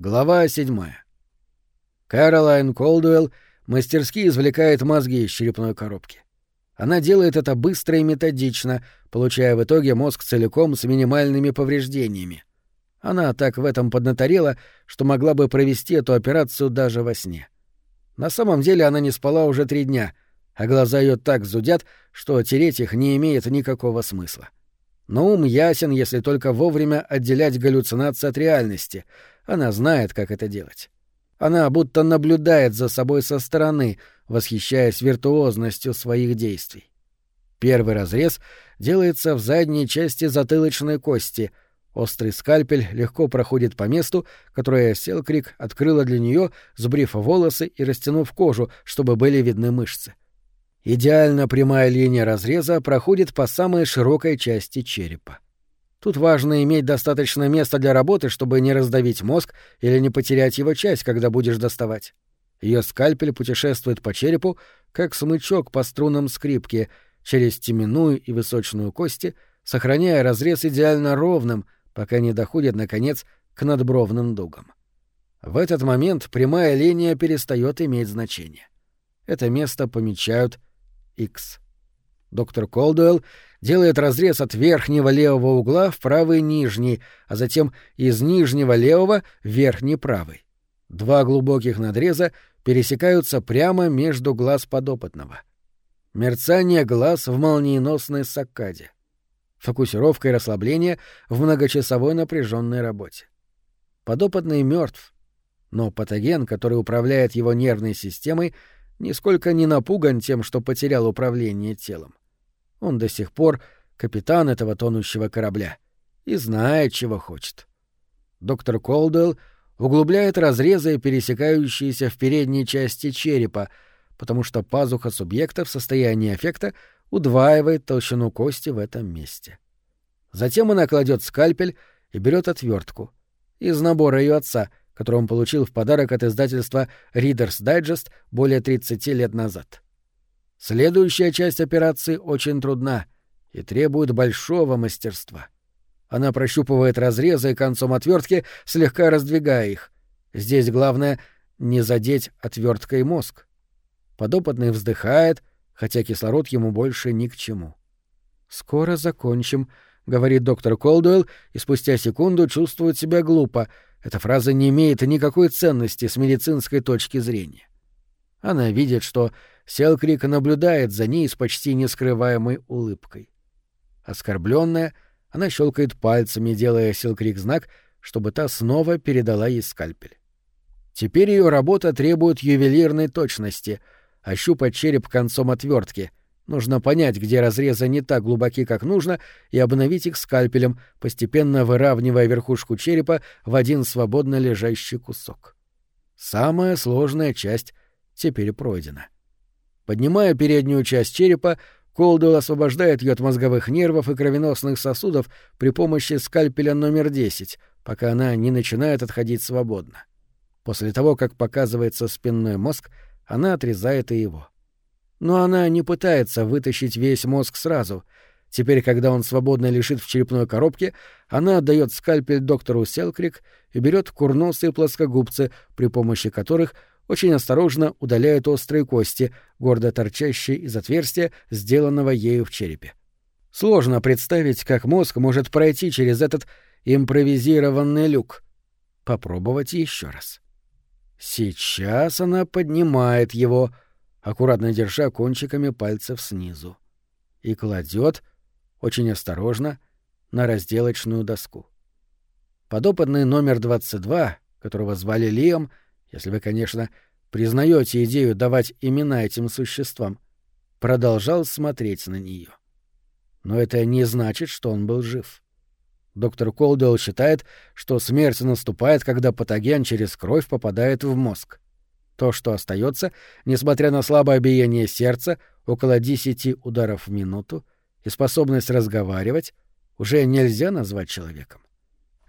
Глава седьмая. Кэролайн Колдуэлл мастерски извлекает мозги из черепной коробки. Она делает это быстро и методично, получая в итоге мозг целиком с минимальными повреждениями. Она так в этом поднаторела, что могла бы провести эту операцию даже во сне. На самом деле она не спала уже три дня, а глаза ее так зудят, что тереть их не имеет никакого смысла. Но ум ясен, если только вовремя отделять галлюцинации от реальности. Она знает, как это делать. Она будто наблюдает за собой со стороны, восхищаясь виртуозностью своих действий. Первый разрез делается в задней части затылочной кости. Острый скальпель легко проходит по месту, которое Селкрик открыла для нее, сбрив волосы и растянув кожу, чтобы были видны мышцы. Идеально прямая линия разреза проходит по самой широкой части черепа. Тут важно иметь достаточно места для работы, чтобы не раздавить мозг или не потерять его часть, когда будешь доставать. Ее скальпель путешествует по черепу, как смычок по струнам скрипки, через теменную и высочную кости, сохраняя разрез идеально ровным, пока не доходит, наконец, к надбровным дугам. В этот момент прямая линия перестает иметь значение. Это место помечают X. Доктор Колдуэлл делает разрез от верхнего левого угла в правый нижний, а затем из нижнего левого в верхний правый. Два глубоких надреза пересекаются прямо между глаз подопытного. Мерцание глаз в молниеносной саккаде. Фокусировка и расслабление в многочасовой напряженной работе. Подопытный мертв, но патоген, который управляет его нервной системой, нисколько не напуган тем, что потерял управление телом. Он до сих пор капитан этого тонущего корабля и знает, чего хочет. Доктор Колдуэлл углубляет разрезы, пересекающиеся в передней части черепа, потому что пазуха субъекта в состоянии эффекта удваивает толщину кости в этом месте. Затем она кладет скальпель и берет отвертку из набора ее отца, который он получил в подарок от издательства Reader's Digest более 30 лет назад. Следующая часть операции очень трудна и требует большого мастерства. Она прощупывает разрезы концом отвертки, слегка раздвигая их. Здесь главное — не задеть отверткой мозг. Подопытный вздыхает, хотя кислород ему больше ни к чему. «Скоро закончим», — говорит доктор Колдуэлл, и спустя секунду чувствует себя глупо — эта фраза не имеет никакой ценности с медицинской точки зрения. Она видит, что Селкрик наблюдает за ней с почти нескрываемой улыбкой. Оскорбленная, она щелкает пальцами, делая Селкрик знак, чтобы та снова передала ей скальпель. Теперь ее работа требует ювелирной точности — ощупать череп концом отвертки — Нужно понять, где разрезы не так глубоки, как нужно, и обновить их скальпелем, постепенно выравнивая верхушку черепа в один свободно лежащий кусок. Самая сложная часть теперь пройдена. Поднимая переднюю часть черепа, Колдуэлл освобождает ее от мозговых нервов и кровеносных сосудов при помощи скальпеля номер 10, пока она не начинает отходить свободно. После того, как показывается спинной мозг, она отрезает и его. Но она не пытается вытащить весь мозг сразу. Теперь, когда он свободно лежит в черепной коробке, она отдает скальпель доктору Селкрик и берет курносые плоскогубцы, при помощи которых очень осторожно удаляет острые кости, гордо торчащие из отверстия, сделанного ею в черепе. Сложно представить, как мозг может пройти через этот импровизированный люк. Попробовать еще раз. Сейчас она поднимает его — аккуратно держа кончиками пальцев снизу, и кладет, очень осторожно, на разделочную доску. Подопытный номер 22, которого звали Лиам, если вы, конечно, признаете идею давать имена этим существам, продолжал смотреть на нее. Но это не значит, что он был жив. Доктор Колдуэлл считает, что смерть наступает, когда патоген через кровь попадает в мозг. То, что остается, несмотря на слабое биение сердца, около десяти ударов в минуту, и способность разговаривать, уже нельзя назвать человеком.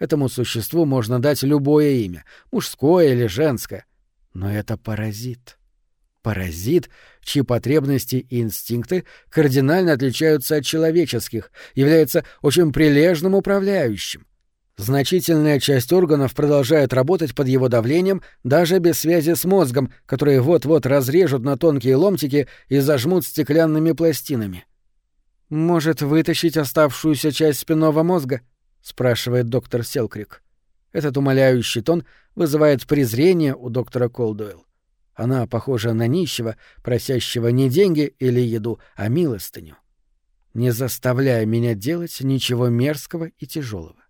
Этому существу можно дать любое имя, мужское или женское, но это паразит. Паразит, чьи потребности и инстинкты кардинально отличаются от человеческих, является очень прилежным управляющим. Значительная часть органов продолжает работать под его давлением даже без связи с мозгом, которые вот-вот разрежут на тонкие ломтики и зажмут стеклянными пластинами. «Может, вытащить оставшуюся часть спинного мозга?» — спрашивает доктор Селкрик. Этот умоляющий тон вызывает презрение у доктора Колдуэлл. Она похожа на нищего, просящего не деньги или еду, а милостыню. Не заставляя меня делать ничего мерзкого и тяжелого.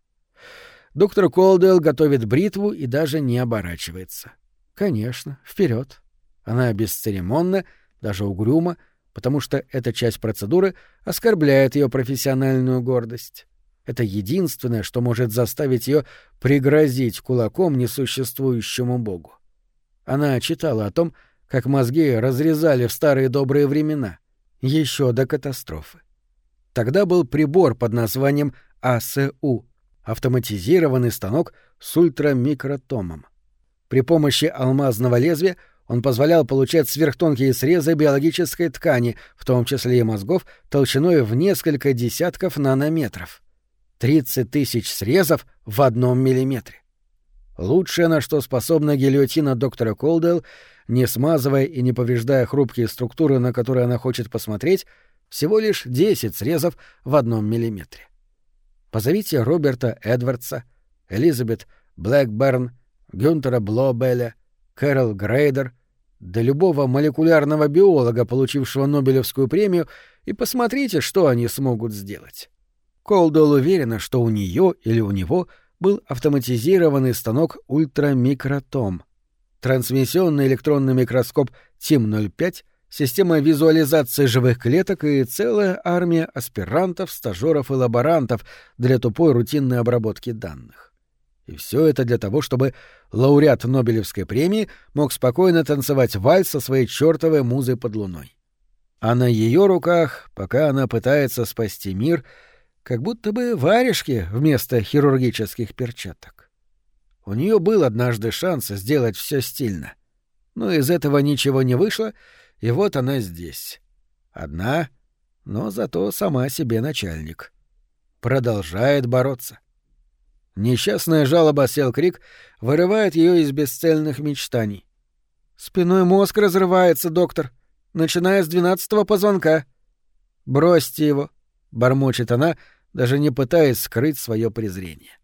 Доктор Колдуэлл готовит бритву и даже не оборачивается. Конечно, вперед. Она бесцеремонна, даже угрюма, потому что эта часть процедуры оскорбляет ее профессиональную гордость. Это единственное, что может заставить ее пригрозить кулаком несуществующему богу. Она читала о том, как мозги разрезали в старые добрые времена, еще до катастрофы. Тогда был прибор под названием АСУ — автоматизированный станок с ультрамикротомом. При помощи алмазного лезвия он позволял получать сверхтонкие срезы биологической ткани, в том числе и мозгов, толщиной в несколько десятков нанометров. 30 тысяч срезов в одном миллиметре. Лучшее, на что способна гильотина доктора Колдел, не смазывая и не повреждая хрупкие структуры, на которые она хочет посмотреть, всего лишь 10 срезов в одном миллиметре. Позовите Роберта Эдвардса, Элизабет Блэкберн, Гюнтера Блобеля, Кэрол Грейдер, да любого молекулярного биолога, получившего Нобелевскую премию, и посмотрите, что они смогут сделать. Колдол уверена, что у нее или у него был автоматизированный станок ультрамикротом, трансмиссионный электронный микроскоп ТИМ-05, система визуализации живых клеток и целая армия аспирантов, стажеров и лаборантов для тупой рутинной обработки данных. И все это для того, чтобы лауреат Нобелевской премии мог спокойно танцевать вальс со своей чертовой музой под луной. А на ее руках, пока она пытается спасти мир — как будто бы варежки вместо хирургических перчаток. У нее был однажды шанс сделать все стильно. Но из этого ничего не вышло, и вот она здесь. Одна, но зато сама себе начальник. Продолжает бороться. Несчастная жалоба сел крик вырывает ее из бесцельных мечтаний. «Спиной мозг разрывается, доктор, начиная с двенадцатого позвонка. Бросьте его», — бормочет она, даже не пытаясь скрыть свое презрение.